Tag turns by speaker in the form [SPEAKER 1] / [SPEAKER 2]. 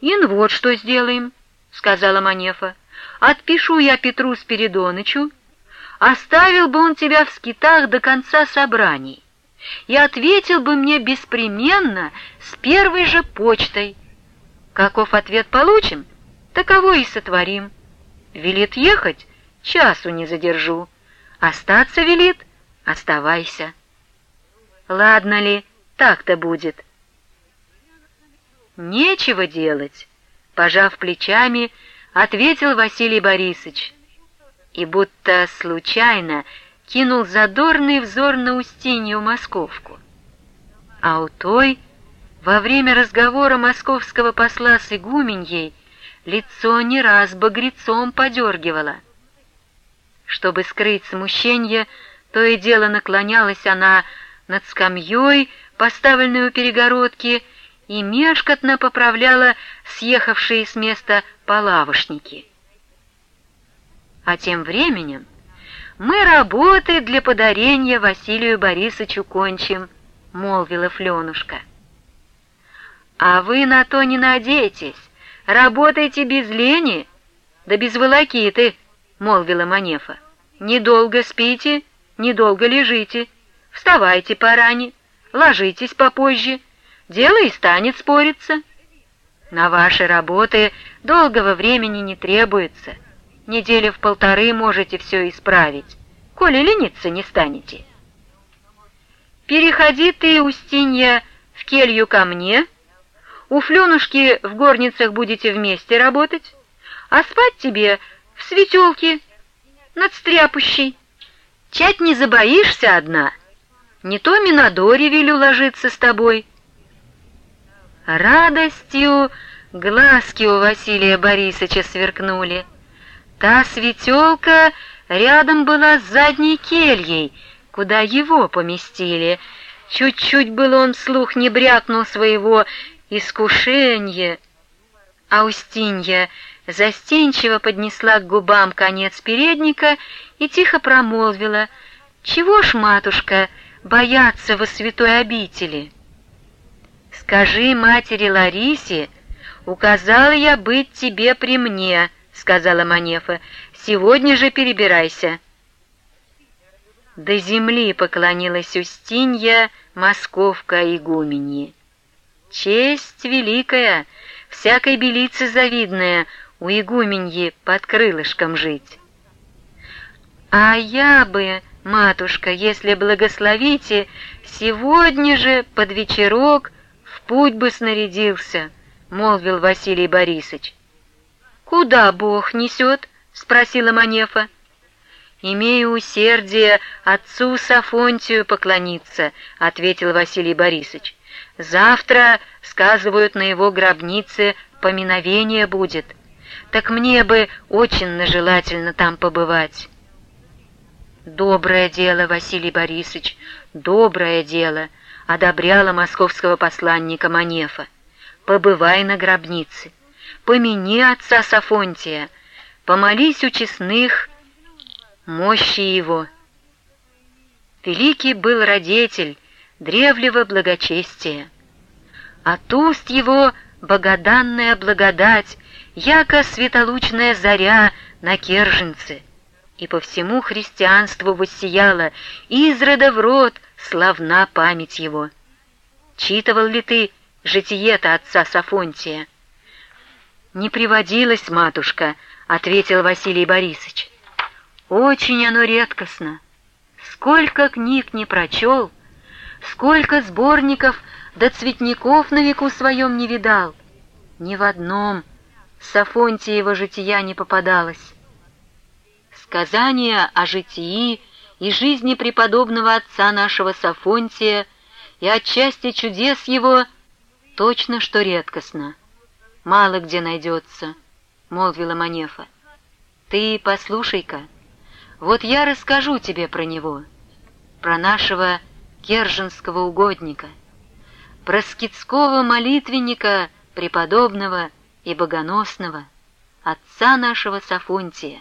[SPEAKER 1] «Ин вот что сделаем», — сказала Манефа. «Отпишу я Петру Спиридонычу, оставил бы он тебя в скитах до конца собраний и ответил бы мне беспременно с первой же почтой. Каков ответ получим, таково и сотворим. Велит ехать, часу не задержу. Остаться велит, оставайся. Ладно ли, так-то будет. Нечего делать, пожав плечами, ответил Василий Борисович. И будто случайно кинул задорный взор на Устинью Московку. А у той во время разговора московского посла с игуменьей лицо не раз багрецом подергивало. Чтобы скрыть смущение, то и дело наклонялась она над скамьей, поставленной у перегородки, и мешкотно поправляла съехавшие с места полавошники. А тем временем мы работы для подарения Василию Борисовичу кончим, молвила Фленушка. А вы на то не надейтесь, работайте без лени, да без волокиты, молвила Манефа. Недолго спите, недолго лежите, вставайте поране, ложитесь попозже, дело и станет спориться. На ваши работы долгого времени не требуется, недели в полторы можете все исправить, коли лениться не станете. Переходи ты, Устинья, в келью ко мне, у Фленушки в горницах будете вместе работать, а спать тебе в светелке над стряпущей. Чать не забоишься одна, не то Минадоре велю ложиться с тобой. Радостью глазки у Василия Борисовича сверкнули. Та светелка рядом была с задней кельей, куда его поместили. Чуть-чуть было он вслух не брякнул своего искушения. А Устинья застенчиво поднесла к губам конец передника и тихо промолвила, «Чего ж, матушка, бояться во святой обители?» «Скажи матери Ларисе, указала я быть тебе при мне», — сказала Манефа, — «сегодня же перебирайся». До земли поклонилась Устинья, московка игуменьи. Честь великая, всякой белице завидная, у игуменьи под крылышком жить. А я бы, матушка, если благословите, сегодня же под вечерок путь бы снарядился, молвил Василий Борисович. Куда Бог несет? спросила Манефа. «Имею усердие отцу Сафонтию поклониться», — ответил Василий Борисович. «Завтра, сказывают, на его гробнице поминовение будет. Так мне бы очень нежелательно там побывать». «Доброе дело, Василий Борисович, доброе дело», — одобряла московского посланника Манефа. «Побывай на гробнице, помяни отца Сафонтия, помолись у честных, мощи его». Великий был родитель древнего благочестия. От уст его богоданная благодать, яко светолучная заря на Керженце — и по всему христианству воссияла, из рода в род славна память его. Читывал ли ты житие-то отца Сафонтия? «Не приводилось, матушка», — ответил Василий Борисович. «Очень оно редкостно. Сколько книг не прочел, сколько сборников да цветников на веку своем не видал. Ни в одном Сафонтиева жития не попадалось сказания о житии и жизни преподобного отца нашего Сафонтия и отчасти чудес его точно что редкостно. Мало где найдется, — молвила Манефа. Ты послушай-ка, вот я расскажу тебе про него, про нашего керженского угодника, про скидского молитвенника, преподобного и богоносного, отца нашего Сафонтия.